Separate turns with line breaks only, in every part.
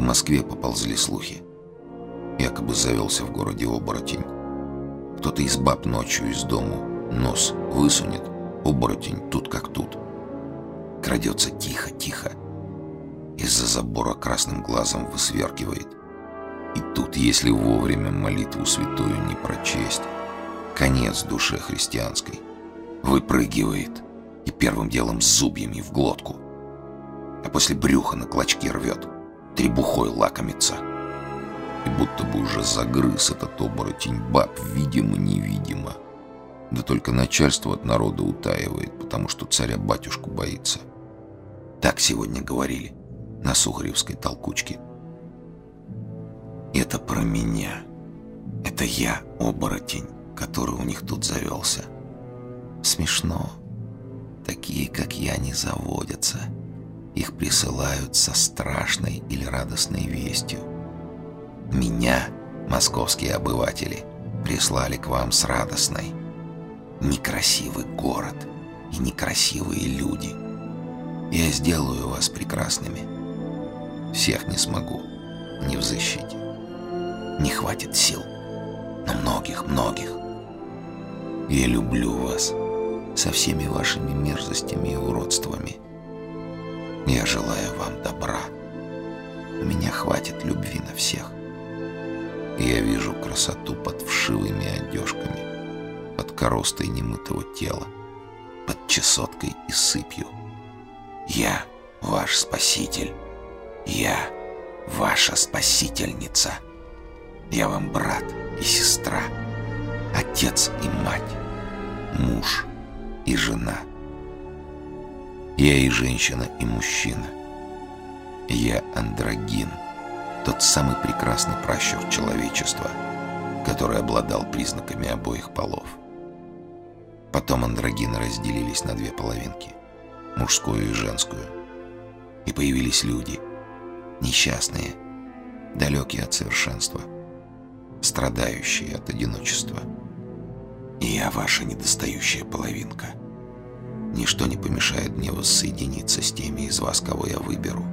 Москве поползли слухи. Якобы завелся в городе оборотень. Кто-то из баб ночью из дому нос высунет, оборотень тут как тут. Крадется тихо-тихо. Из-за забора красным глазом высверкивает. И тут, если вовремя молитву святую не прочесть, конец душе христианской. Выпрыгивает и первым делом зубьями в глотку. А после брюха на клочки рвет, требухой лакомится. И будто бы уже загрыз этот оборотень баб, видимо-невидимо. Да только начальство от народа утаивает, потому что царя-батюшку боится. Так сегодня говорили на Сухаревской толкучке. Это про меня. Это я, оборотень, который у них тут завелся. Смешно. Такие, как я, не заводятся. Их присылают со страшной или радостной вестью. Меня, московские обыватели, прислали к вам с радостной. Некрасивый город и некрасивые люди. Я сделаю вас прекрасными. Всех не смогу, не взыщите. Не хватит сил. Но многих, многих. Я люблю вас со всеми вашими мерзостями и уродствами. Я желаю вам добра. У меня хватит любви на всех. Я вижу красоту под вшивыми одежками, под коростой немытого тела, под чесоткой и сыпью. Я ваш спаситель. Я ваша спасительница. Я вам брат и сестра, отец и мать, муж и жена. Я и женщина, и мужчина. Я андрогин, тот самый прекрасный пращур человечества, который обладал признаками обоих полов. Потом андрогины разделились на две половинки, мужскую и женскую. И появились люди, несчастные, далекие от совершенства, страдающие от одиночества. И я ваша недостающая половинка — Ничто не помешает мне воссоединиться с теми из вас, кого я выберу.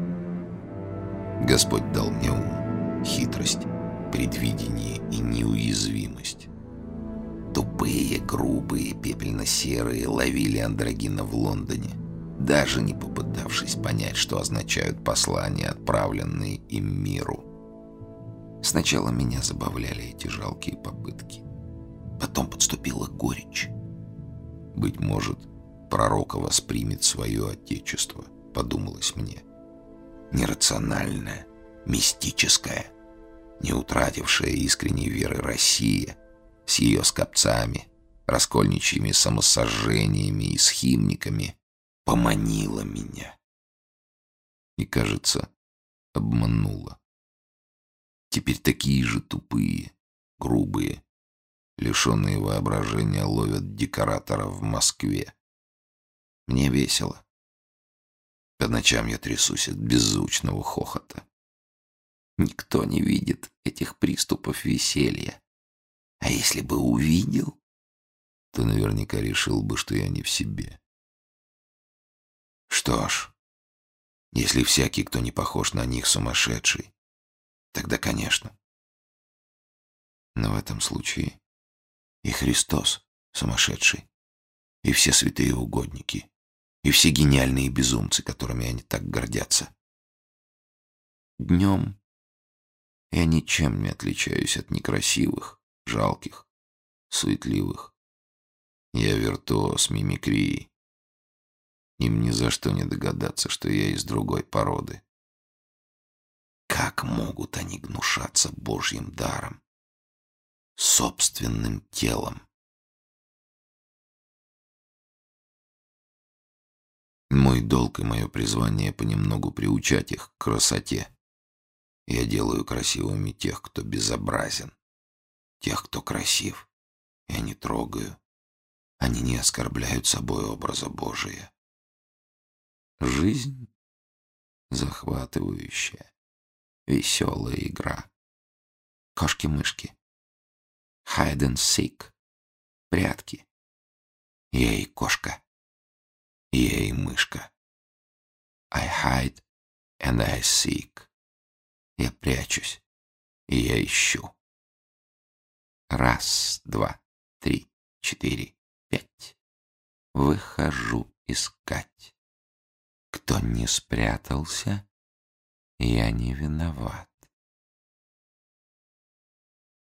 Господь дал мне ум, хитрость, предвидение и неуязвимость. Тупые, грубые, пепельно-серые ловили андрогина в Лондоне, даже не попытавшись понять, что означают послания, отправленные им миру. Сначала меня забавляли эти жалкие попытки. Потом подступила горечь. Быть может, пророка воспримет свое отечество, подумалось мне. Нерациональная, мистическая, не утратившая искренней веры Россия с ее скопцами, раскольничьими самосожжениями и схимниками поманила меня. И, кажется, обманула. Теперь такие же тупые, грубые, лишенные воображения ловят декоратора в Москве. Мне весело. По ночам я трясусь от беззвучного хохота. Никто не видит этих приступов веселья. А если бы увидел, то наверняка решил бы, что я не в себе. Что ж, если всякий, кто не похож на них, сумасшедший, тогда, конечно. Но в этом случае и Христос сумасшедший, и все святые угодники — и все гениальные безумцы, которыми они так гордятся. Днем я ничем не отличаюсь от некрасивых, жалких, суетливых. Я виртуоз мимикрии. Им ни за что не догадаться, что я из другой породы. Как могут они гнушаться Божьим даром, собственным телом? Мой долг и мое призвание понемногу приучать их к красоте. Я делаю красивыми тех, кто безобразен. Тех, кто красив. Я не трогаю. Они не оскорбляют собой образа Божия. Жизнь захватывающая, веселая игра. Кошки-мышки. Hide and seek. Прятки. Я и кошка. Я и мышка. I hide and I seek. Я прячусь, и я ищу. Раз, два, три, четыре, пять. Выхожу искать. Кто не спрятался, я не виноват.